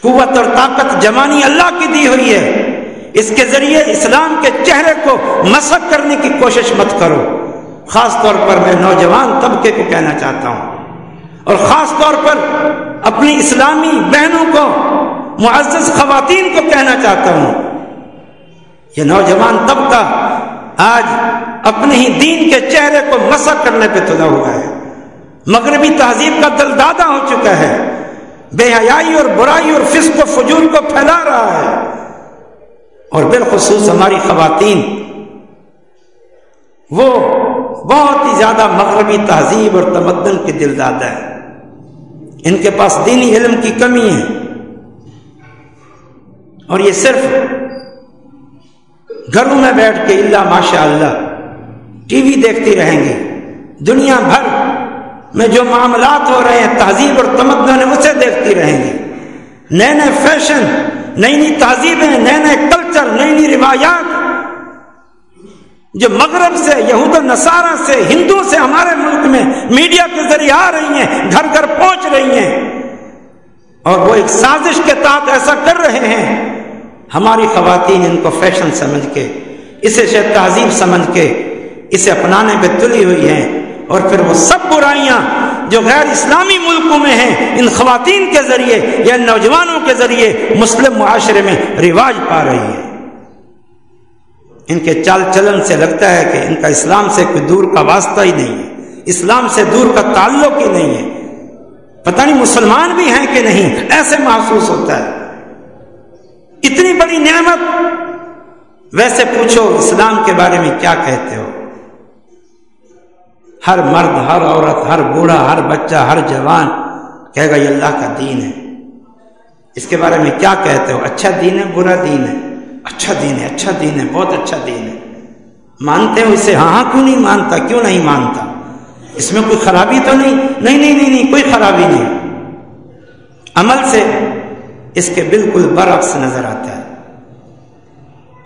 قوت اور طاقت جمانی اللہ کی دی ہوئی ہے۔ اس کے ذریعے اسلام کے چہرے کو مسق کرنے کی کوشش مت کرو۔ خاص طور پر میں نوجوان طبقے کو کہنا چاہتا ہوں اور خاص طور پر اپنی اسلامی بہنوں کو، معزز خواتین کو کہنا چاہتا ہوں۔ یہ نوجوان طبقہ آج اپنے ہی دین کے چہرے کو مسق کرنے پہ تلا ہوا ہے۔ مغربی تہذیب کا دل دادا ہو چکا ہے۔ بے حیائی اور برائی اور فسق و فجور کو پھیلا رہا ہے۔ اور بالخصوص ہماری خواتین، وہ بہت ہی زیادہ مغربی تہذیب اور تمدن کے دل دادا ہے ان کے پاس دینی علم کی کمی ہے۔ اور یہ صرف گھروں میں بیٹھ کے اللہ ماشاء اللہ ٹی وی دیکھتی رہیں گی دنیا بھر میں جو معاملات ہو رہے ہیں، تہذیب اور تمدن اسے دیکھتی رہیں گی نئے نئے فیشن، نئی نئی تہذیبیں، نئے نئے کلچر، نئی نئی روایات جو مغرب سے، یہود نصارہ سے ہندو سے ہمارے ملک میں میڈیا کے ذریعے آ رہی ہیں، گھر گھر پہنچ رہی ہیں۔ اور وہ ایک سازش کے تحت ایسا کر رہے ہیں۔ ہماری خواتین ان کو فیشن سمجھ کے، اسے شاید تہذیب سمجھ کے، اسے اپنانے پہ تلی ہوئی ہیں۔ اور پھر وہ سب برائیاں جو غیر اسلامی ملکوں میں ہیں، ان خواتین کے ذریعے یا نوجوانوں کے ذریعے مسلم معاشرے میں رواج پا رہی ہے ان کے چال چلن سے لگتا ہے کہ ان کا اسلام سے کوئی دور کا واسطہ ہی نہیں ہے، اسلام سے دور کا تعلق ہی نہیں ہے۔ پتہ نہیں مسلمان بھی ہیں کہ نہیں، ایسے محسوس ہوتا ہے۔ اتنی بڑی نعمت۔ ویسے پوچھو، اسلام کے بارے میں کیا کہتے ہو؟ ہر مرد، ہر عورت، ہر بوڑھا، ہر بچہ، ہر جوان کہے گا، یہ اللہ کا دین ہے۔ اس کے بارے میں کیا کہتے ہو؟ اچھا دین ہے، برا دین ہے۔ اچھا دین ہے اچھا دین ہے، بہت اچھا دین ہے۔ مانتے ہو اسے ہاں ہاں کیوں نہیں مانتا؟ کیوں نہیں مانتا؟ اس میں کوئی خرابی تو نہیں؟ نہیں نہیں نہیں نہیں، کوئی خرابی نہیں۔ عمل سے اس کے بالکل برعکس نظر آتا ہے۔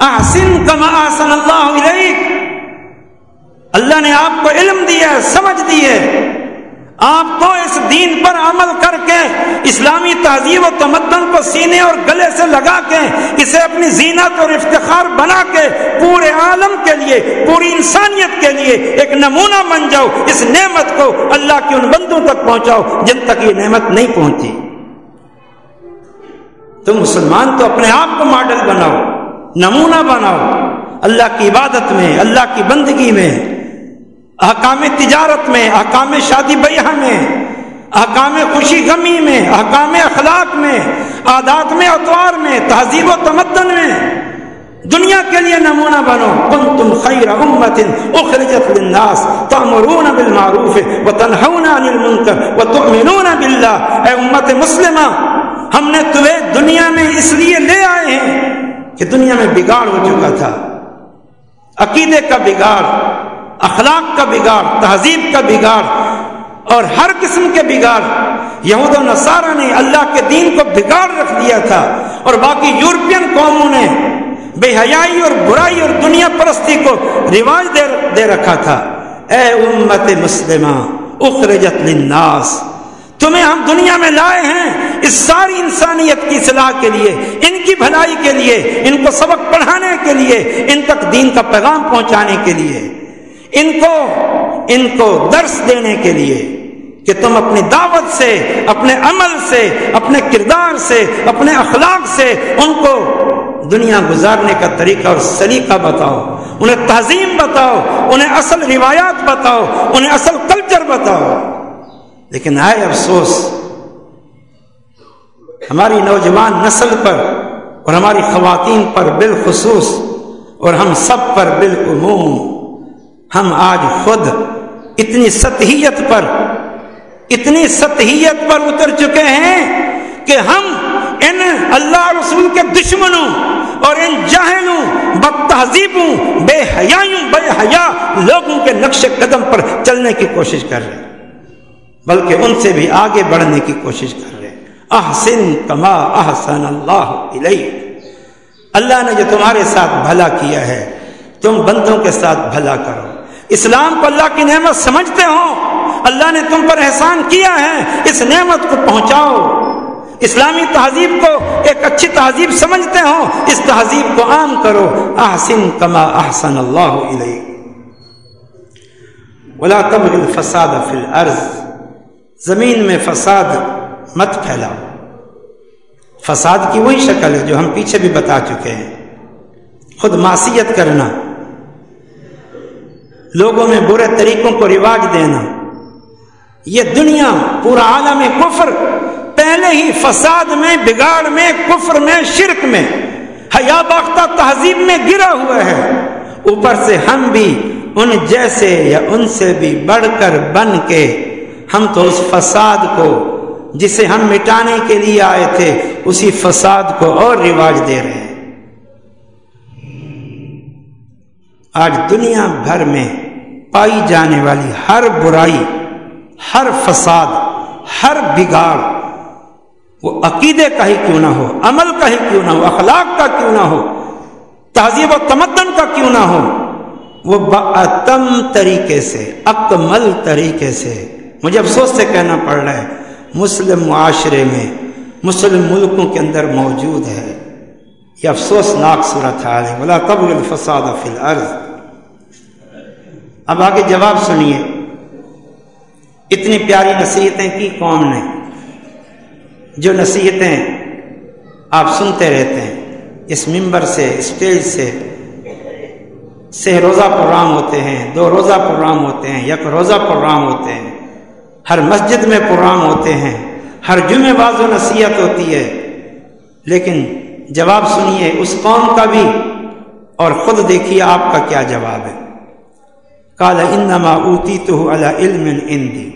احسن کما احسن اللہ علیک اللہ نے آپ کو علم دیا سمجھ دی ہے۔ آپ تو اس دین پر عمل کر کے اسلامی تہذیب و تمدن کو سینے اور گلے سے لگا کے اسے اپنی زینت اور افتخار بنا کے پورے عالم کے لیے، پوری انسانیت کے لیے ایک نمونہ بن جاؤ، اس نعمت کو اللہ کے ان بندوں تک پہنچاؤ جن تک یہ نعمت نہیں پہنچی۔ تم مسلمان تو اپنے آپ کو ماڈل بناؤ، نمونہ بناؤ، اللہ کی عبادت میں، اللہ کی بندگی میں۔ احکام تجارت میں، احکام شادی بیاہ میں، احکام خوشی غمی میں، احکام اخلاق میں، عادات میں، اتوار میں، تہذیب و تمدن میں۔ دنیا کے لیے نمونہ بنو۔ کن تم خیر امت اخرجت للناس تامرون بالمعروف وتنہون عن المنکر وتؤمنون باللہ۔ اے امت مسلمہ، ہم نے تمہیں دنیا میں اس لیے لے آئے ہیں کہ دنیا میں بگاڑ ہو چکا تھا۔ عقیدے کا بگاڑ۔ اخلاق کا بگاڑ، تہذیب کا بگاڑ اور ہر قسم کے بگاڑ۔ یہود و نصارہ نے اللہ کے دین کو بگاڑ رکھ دیا تھا اور باقی یورپین قوموں نے بے حیائی اور برائی اور دنیا پرستی کو رواج دے دے رکھا تھا۔ اے امت مسلمہ، اخرجت للناس۔ تمہیں ہم دنیا میں لائے ہیں اس ساری انسانیت کی صلاح کے لیے، ان کی بھلائی کے لیے، ان کو سبق پڑھانے کے لیے، ان تک دین کا پیغام پہنچانے کے لیے۔ ان کو ان کو درس دینے کے لیے کہ تم اپنی دعوت سے، اپنے عمل سے، اپنے کردار سے، اپنے اخلاق سے ان کو دنیا گزارنے کا طریقہ اور سلیقہ بتاؤ، انہیں تہذیب بتاؤ، انہیں اصل روایات بتاؤ، انہیں اصل کلچر بتاؤ۔ لیکن آئے افسوس، ہماری نوجوان نسل پر اور ہماری خواتین پر بالخصوص اور ہم سب پر بالعموم ہم آج خود اتنی سطحیت پر، اتنی سطحیت پر اتر چکے ہیں کہ ہم ان اللہ رسول کے دشمنوں اور ان جاہلوں بد تہذیبوں بے حیاں بے حیا لوگوں کے نقش قدم پر چلنے کی کوشش کر رہے ہیں، بلکہ ان سے بھی آگے بڑھنے کی کوشش کر رہے احسن کما احسن اللہ علیہ اللہ نے جو تمہارے ساتھ بھلا کیا ہے، تم بندوں کے ساتھ بھلا کرو۔ اسلام کو اللہ کی نعمت سمجھتے ہو۔ اللہ نے تم پر احسان کیا ہے۔ اس نعمت کو پہنچاؤ۔ اسلامی تہذیب کو ایک اچھی تہذیب سمجھتے ہو۔ اس تہذیب کو عام کرو۔ احسن کما احسن اللہ علیہ ولا تبغ الفساد فی الارض۔ زمین میں فساد مت پھیلاؤ۔ فساد کی وہی شکل ہے جو ہم پیچھے بھی بتا چکے ہیں۔ خود معصیت کرنا۔ لوگوں میں برے طریقوں کو رواج دینا۔ یہ دنیا پورا عالم کفر، پہلے ہی فساد میں، بگاڑ میں، کفر میں، شرک میں، حیا باختہ تہذیب میں گرا ہوا ہے۔ اوپر سے ہم بھی ان جیسے یا ان سے بھی بڑھ کر بن کے ہم تو اس فساد کو، جسے ہم مٹانے کے لیے آئے تھے، اسی فساد کو اور رواج دے رہے ہیں۔ آج دنیا بھر میں پائی جانے والی ہر برائی، ہر فساد، ہر بگاڑ، وہ عقیدے کا ہی کیوں نہ ہو، عمل کا ہی کیوں نہ ہو، اخلاق کا کیوں نہ ہو تہذیب و تمدن کا کیوں نہ ہو، وہ بتم طریقے سے، اکمل طریقے سے، مجھے افسوس سے کہنا پڑ رہا ہے، مسلم معاشرے میں، مسلم ملکوں کے اندر موجود ہے، یہ افسوسناک صورت حال ہے بلا تب الفساد فی الارض اب آگے جواب سنیے۔ اتنی پیاری نصیحتیں کی قوم نے؟ جو نصیحتیں آپ سنتے رہتے ہیں، اس ممبر سے، اسٹیج سے، سہ روزہ پروگرام ہوتے ہیں، دو روزہ پروگرام ہوتے ہیں، یک روزہ پروگرام ہوتے ہیں، ہر مسجد میں پروگرام ہوتے ہیں، ہر جمعے باز و نصیحت ہوتی ہے۔ لیکن جواب سنیے، اس قوم کا بھی اور خود دیکھیے آپ کا کیا جواب ہے۔ کالا انما اوتی تو علم اندی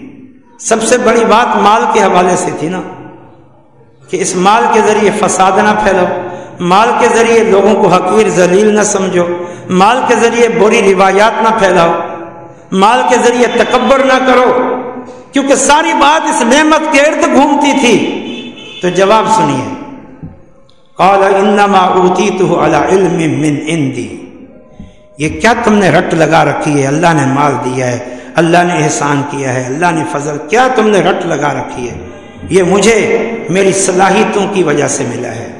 سب سے بڑی بات مال کے حوالے سے تھی نا، کہ اس مال کے ذریعے فساد نہ پھیلاؤ، مال کے ذریعے لوگوں کو حقیر ذلیل نہ سمجھو، مال کے ذریعے بری روایات نہ پھیلاؤ، مال کے ذریعے تکبر نہ کرو۔ کیونکہ ساری بات اس نعمت کے ارد گھومتی تھی۔ تو جواب سنیے۔ قال انما علم من اندی یہ کیا تم نے رٹ لگا رکھی ہے؟ اللہ نے مال دیا ہے، اللہ نے احسان کیا ہے، اللہ نے فضل، کیا تم نے رٹ لگا رکھی ہے؟ یہ مجھے میری صلاحیتوں کی وجہ سے ملا ہے۔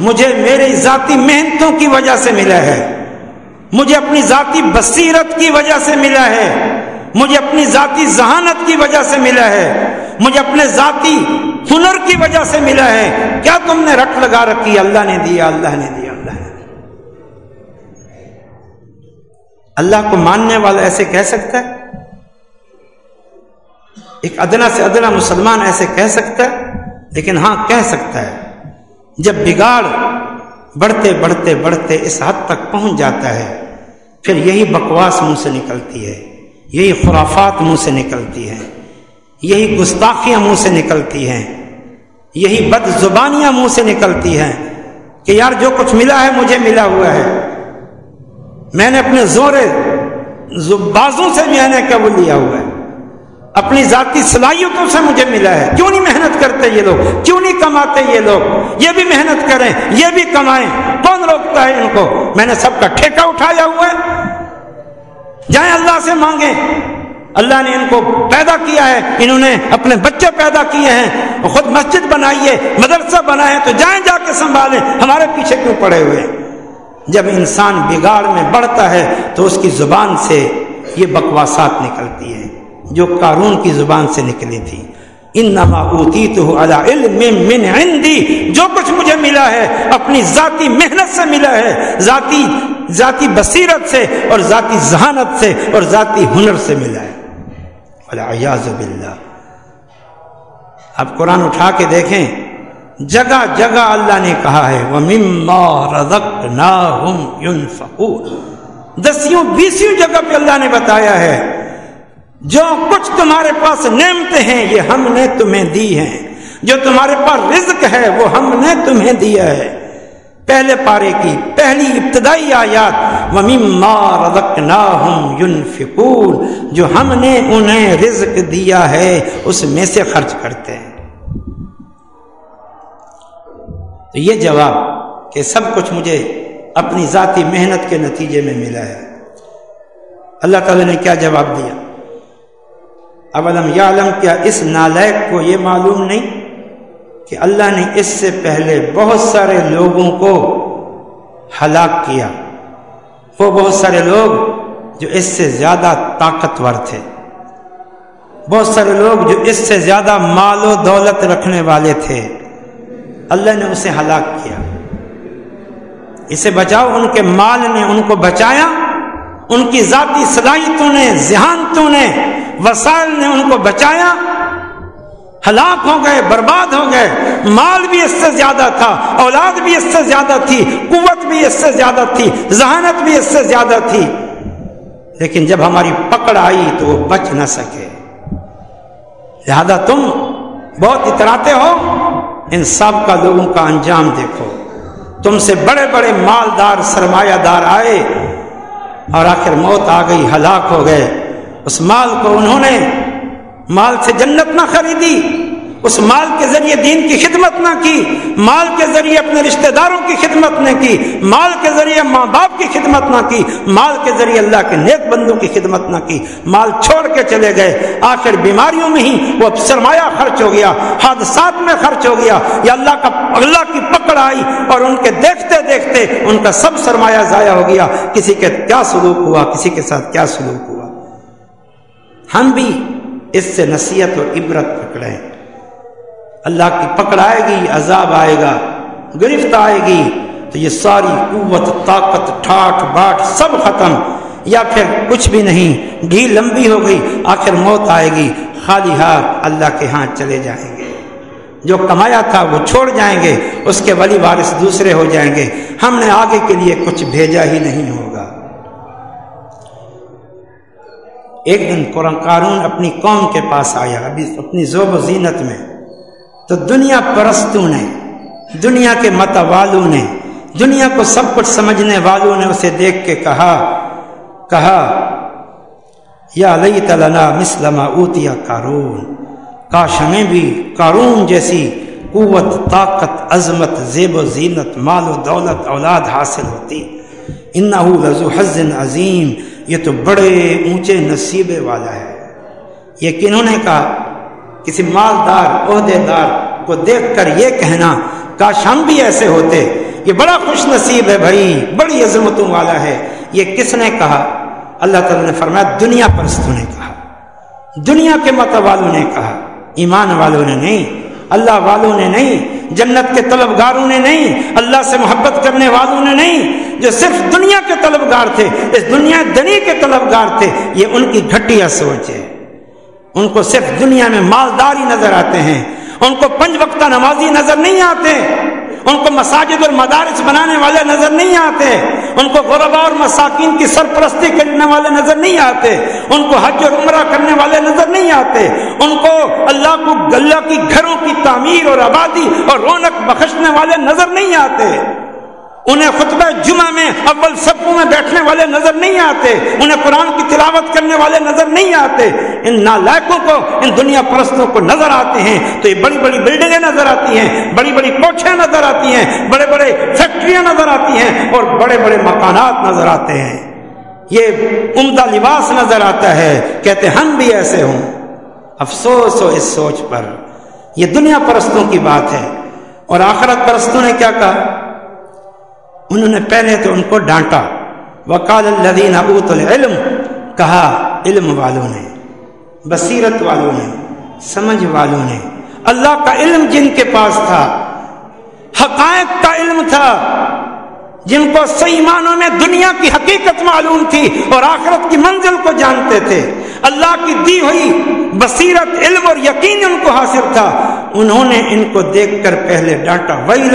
مجھے میری ذاتی محنتوں کی وجہ سے ملا ہے۔ مجھے اپنی ذاتی بصیرت کی وجہ سے ملا ہے۔ مجھے اپنی ذاتی ذہانت کی وجہ سے ملا ہے۔ مجھے اپنے ذاتی ہنر کی وجہ سے ملا ہے۔ کیا تم نے رٹ لگا رکھی اللہ نے دیا، اللہ نے دیا۔ اللہ کو ماننے والا ایسے کہہ سکتا ہے؟ ایک ادنا سے ادنا مسلمان ایسے کہہ سکتا ہے؟ لیکن ہاں کہہ سکتا ہے۔ جب بگاڑ بڑھتے بڑھتے بڑھتے اس حد تک پہنچ جاتا ہے، پھر یہی بکواس منہ سے نکلتی ہے، یہی خرافات منہ سے نکلتی ہیں، یہی گستاخیاں منہ سے نکلتی ہیں، یہی بد زبانیاں منہ سے نکلتی ہیں کہ یار جو کچھ ملا ہے مجھے ملا ہوا ہے۔ میں نے اپنے زور بازوں سے میں نے کیا وہ لیا ہوا ہے۔ اپنی ذاتی صلاحیتوں سے مجھے ملا ہے۔ کیوں نہیں محنت کرتے یہ لوگ؟ کیوں نہیں کماتے یہ لوگ؟ یہ بھی محنت کریں، یہ بھی کمائیں۔ کون روکتا ہے ان کو؟ میں نے سب کا ٹھیکہ اٹھایا ہوا ہے۔ جائیں اللہ سے مانگیں۔ اللہ نے ان کو پیدا کیا ہے۔ انہوں نے اپنے بچے پیدا کیے ہیں۔ خود مسجد بنائی ہے، مدرسہ بنائے تو جائیں جا کے سنبھالیں۔ ہمارے پیچھے کیوں پڑے ہوئے جب انسان بگاڑ میں بڑھتا ہے تو اس کی زبان سے یہ بکواسات نکلتی ہے جو قارون کی زبان سے نکلی تھی۔ ان نما اوتی تو علم من عندی، جو کچھ مجھے ملا ہے، اپنی ذاتی محنت سے ملا ہے، ذاتی ذاتی بصیرت سے اور ذاتی ذہانت سے اور ذاتی ہنر سے ملا ہے۔ باللہ۔ اب قرآن اٹھا کے دیکھیں۔ جگہ جگہ اللہ نے کہا ہے وہ مما رزق نا دسیوں بیسوں جگہ پہ اللہ نے بتایا ہے، جو کچھ تمہارے پاس نعمتیں ہیں، یہ ہم نے تمہیں دی ہیں۔ جو تمہارے پاس رزق ہے، وہ ہم نے تمہیں دیا ہے۔ پہلے پارے کی پہلی ابتدائی آیات، وَمِمَّا رَضَقْنَاهُمْ يُنفِقُونَ۔ جو ہم نے انہیں رزق دیا ہے، اس میں سے خرچ کرتے ہیں۔ تو یہ جواب کہ سب کچھ مجھے اپنی ذاتی محنت کے نتیجے میں ملا ہے۔ اللہ تعالیٰ نے کیا جواب دیا؟ اولم یا علم کیا اس نالائق کو یہ معلوم نہیں کہ اللہ نے اس سے پہلے بہت سارے لوگوں کو ہلاک کیا؟ وہ بہت سارے لوگ جو اس سے زیادہ طاقتور تھے۔ بہت سارے لوگ جو اس سے زیادہ مال و دولت رکھنے والے تھے۔ اللہ نے اسے ہلاک کیا۔ اسے بچاؤ، ان کے مال نے ان کو بچایا۔ ان کی ذاتی صلاحیتوں نے، ذہانتوں نے، وسائل نے ان کو بچایا۔ ہلاک ہو گئے، برباد ہو گئے۔ مال بھی اس سے زیادہ تھا، اولاد بھی اس سے زیادہ تھی، قوت بھی اس سے زیادہ تھی، ذہانت بھی اس سے زیادہ تھی۔ لیکن جب ہماری پکڑ آئی تو وہ بچ نہ سکے۔ لہذا تم بہت اتراتے ہو۔ ان سب کا لوگوں کا انجام دیکھو۔ تم سے بڑے بڑے مالدار، سرمایہ دار آئے اور آخر موت آ گئی، ہلاک ہو گئے۔ اس مال کو انہوں نے مال سے جنت نہ خریدی۔ اس مال کے ذریعے دین کی خدمت نہ کی، مال کے ذریعے اپنے رشتہ داروں کی خدمت نہ کی، مال کے ذریعے ماں باپ کی خدمت نہ کی، مال کے ذریعے اللہ کے نیک بندوں کی خدمت نہ کی۔ مال چھوڑ کے چلے گئے، آخر بیماریوں میں ہی وہ سرمایہ خرچ ہو گیا، حادثات میں خرچ ہو گیا۔ یا اللہ کا، اللہ کی پکڑ آئی اور ان کے دیکھتے دیکھتے ان کا سب سرمایہ ضائع ہو گیا۔ کسی کے کیا سلوک ہوا، کسی کے ساتھ کیا سلوک ہوا۔ ہم بھی اس سے نصیحت اور عبرت پکڑے اللہ کی پکڑ آئے گی، عذاب آئے گا، گرفت آئے گی۔ تو یہ ساری قوت، طاقت، ٹھاٹ، باٹ سب ختم۔ یا پھر کچھ بھی نہیں ڈھی لمبی ہو گئی، آخر موت آئے گی۔ خالی ہاتھ اللہ کے ہاں چلے جائیں گے۔ جو کمایا تھا وہ چھوڑ جائیں گے، اس کے ولی وارث دوسرے ہو جائیں گے۔ ہم نے آگے کے لیے کچھ بھیجا ہی نہیں ہوگا۔ ایک دن قرآن قارون اپنی قوم کے پاس آیا، ابھی اپنی زوب و زینت میں۔ تو دنیا پرستوں نے، دنیا کے مت والوں نے، دنیا کو سب کچھ سمجھنے والوں نے اسے دیکھ کے کہا کہا، یا لئی تلنا مسلم اوتیا کارون کاش ہمیں بھی کارون جیسی قوت، طاقت، عظمت، زیب و زینت، مال و دولت، اولاد حاصل ہوتی۔ ان لذو حزن عظیم۔ یہ تو بڑے اونچے نصیبے والا ہے۔ یہ کنہوں نے کہا؟ کسی مالدار، عہدے دار کو دیکھ کر یہ کہنا، کاش ہم بھی ایسے ہوتے۔ یہ بڑا خوش نصیب ہے بھائی، بڑی عظمتوں والا ہے۔ یہ کس نے کہا؟ اللہ تعالی نے فرمایا، دنیا پرستوں نے کہا۔ دنیا کے مت والوں نے کہا۔ ایمان والوں نے نہیں، اللہ والوں نے نہیں، جنت کے طلبگاروں نے نہیں، اللہ سے محبت کرنے والوں نے نہیں۔ جو صرف دنیا کے طلبگار تھے، اس دنیا دنی کے طلبگار تھے، یہ ان کی گھٹیا سوچ ہے۔ ان کو صرف دنیا میں مالداری نظر آتے ہیں ان کو پنج وقتہ نمازی نظر نہیں آتے ان کو مساجد اور مدارس بنانے والے نظر نہیں آتے ان کو غربا اور مساکین کی سرپرستی کرنے والے نظر نہیں آتے ان کو حج اور عمرہ کرنے والے نظر نہیں آتے ان کو اللہ کو اللہ کی گھروں کی تعمیر اور آبادی اور رونق بخشنے والے نظر نہیں آتے انہیں خطبہ جمعہ میں اول سبوں میں بیٹھنے والے نظر نہیں آتے، انہیں قرآن کی تلاوت کرنے والے نظر نہیں آتے۔ ان نالائکوں کو، ان دنیا پرستوں کو نظر آتے ہیں۔ تو یہ بڑی بڑی بلڈنگیں نظر آتی ہیں، بڑی بڑی کوٹھیاں نظر آتی ہیں، بڑے بڑے فیکٹریاں نظر آتی ہیں اور بڑے بڑے مکانات نظر آتے ہیں۔ یہ عمدہ لباس نظر آتا ہے۔ کہتے ہم بھی ایسے ہوں۔ افسوس ہو اس سوچ پر۔ یہ دنیا پرستوں کی بات ہے۔ اور آخرت پرستوں نے کیا کہا؟ انہوں نے پہلے تو ان کو ڈانٹا۔ وکال الدین ابوت العلم، کہا، علم والوں نے، بصیرت والوں نے، سمجھ والوں نے۔ اللہ کا علم جن کے پاس تھا، حقائق کا علم تھا، جن کو صحیح معنوں میں دنیا کی حقیقت معلوم تھی اور آخرت کی منزل کو جانتے تھے۔ اللہ کی دی ہوئی بصیرت، علم اور یقین ان کو حاصل تھا۔ انہوں نے ان کو دیکھ کر پہلے ڈانٹا وہی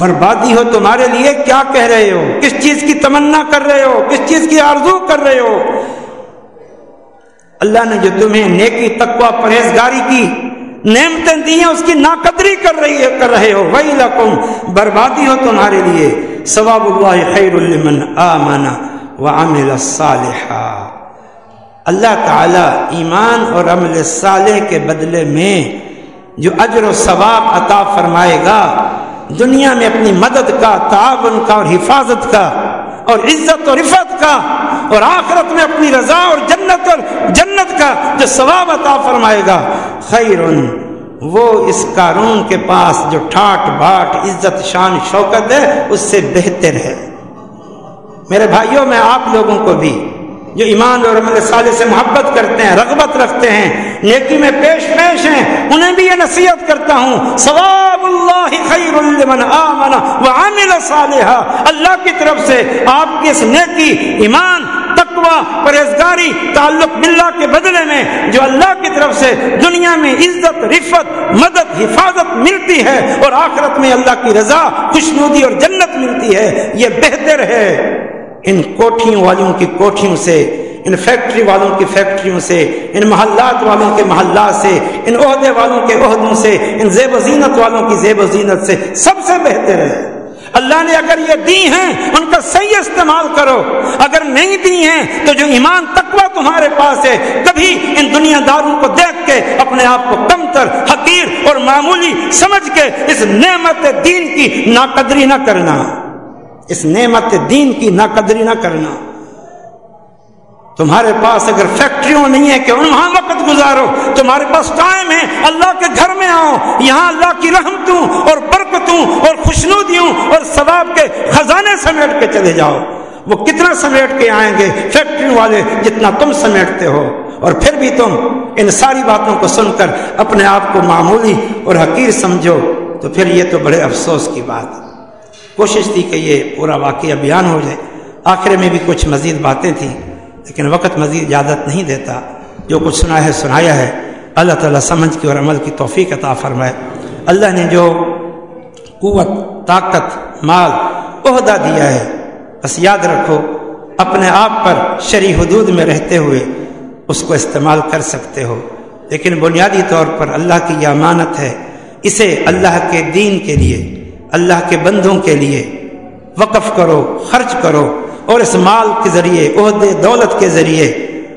بربادی ہو تمہارے لیے، کیا کہہ رہے ہو؟ کس چیز کی تمنا کر رہے ہو؟ کس چیز کی آرزو کر رہے ہو؟ اللہ نے جو تمہیں نیکی تقوا پرہیزگاری کی نعمتیں دی ہیں، اس کی ناقدری کر رہی ہے، کر رہے ہو۔ وہی لکم بربادی ہو تمہارے لیے۔ ثواب اللہ خیر المن آمنا وعمل صالحا۔ اللہ تعالی ایمان اور عمل صالح کے بدلے میں جو اجر و ثواب عطا فرمائے گا دنیا میں اپنی مدد کا، تعاون کا اور حفاظت کا اور عزت اور عفت کا اور آخرت میں اپنی رضا اور جنت اور جنت کا جو ثواب عطا فرمائے گا۔ خیر وہ اس قارون کے پاس جو ٹھاٹ باٹ، عزت، شان، شوکت ہے، اس سے بہتر ہے۔ میرے بھائیوں، میں آپ لوگوں کو بھی جو ایمان اور عمل صالح سے محبت کرتے ہیں، رغبت رکھتے ہیں، نیکی میں پیش پیش ہیں، انہیں بھی یہ نصیحت کرتا ہوں، ثواب اللہ خیر لمن آمن وعمل صالحا۔ اللہ کی طرف سے آپ کی اس نیکی، ایمان، تقوی، پرہیزگاری، تعلق باللہ کے بدلے میں جو اللہ کی طرف سے دنیا میں عزت، رفت، مدد، حفاظت ملتی ہے اور آخرت میں اللہ کی رضا، خوشنودی اور جنت ملتی ہے، یہ بہتر ہے۔ ان کوٹھیوں والوں کی کوٹھیوں سے، ان فیکٹری والوں کی فیکٹریوں سے، ان محلات والوں کے محلات سے، ان عہدے والوں کے عہدوں سے، ان زیب و زینت والوں کی زیب و زینت سے سب سے بہتر ہے۔ اللہ نے اگر یہ دی ہیں، ان کا صحیح استعمال کرو۔ اگر نہیں دی ہیں، تو جو ایمان تقوی تمہارے پاس ہے، کبھی ان دنیا داروں کو دیکھ کے اپنے آپ کو کم تر حقیر اور معمولی سمجھ کے اس نعمت دین کی ناقدری نہ کرنا۔ اس نعمت دین کی ناقدری نہ کرنا۔ تمہارے پاس اگر فیکٹریوں نہیں ہے کہ وہاں وقت گزارو، تمہارے پاس ٹائم ہے، اللہ کے گھر میں آؤ، یہاں اللہ کی رحمتوں اور برکتوں اور خوشنودیوں اور ثواب کے خزانے سمیٹ کے چلے جاؤ۔ وہ کتنا سمیٹ کے آئیں گے فیکٹری والے جتنا تم سمیٹتے ہو۔ اور پھر بھی تم ان ساری باتوں کو سن کر اپنے آپ کو معمولی اور حقیر سمجھو، تو پھر یہ تو بڑے افسوس کی بات ہے۔ کوشش تھی کہ یہ پورا واقعہ بیان ہو جائے۔ آخر میں بھی کچھ مزید باتیں تھیں، لیکن وقت مزید اجازت نہیں دیتا۔ جو کچھ سنا ہے، سنایا ہے۔ اللہ تعالیٰ سمجھ کی اور عمل کی توفیق عطا فرمائے۔ اللہ نے جو قوت، طاقت، مال، عہدہ دیا ہے، بس یاد رکھو، اپنے آپ پر شرع حدود میں رہتے ہوئے اس کو استعمال کر سکتے ہو۔ لیکن بنیادی طور پر اللہ کی یہ امانت ہے، اسے اللہ کے دین کے لیے اللہ کے بندوں کے لیے وقف کرو، خرچ کرو اور اس مال کے ذریعے عہدے دولت کے ذریعے،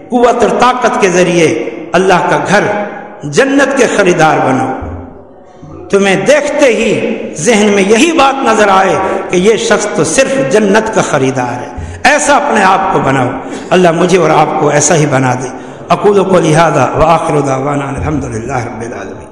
قوت اور طاقت کے ذریعے اللہ کا گھر جنت کے خریدار بنو۔ تمہیں دیکھتے ہی ذہن میں یہی بات نظر آئے کہ یہ شخص تو صرف جنت کا خریدار ہے۔ ایسا اپنے آپ کو بناؤ۔ اللہ مجھے اور آپ کو ایسا ہی بنا دے۔ اقول کو لہٰذا و آخر الحمد للہ رب العالمین۔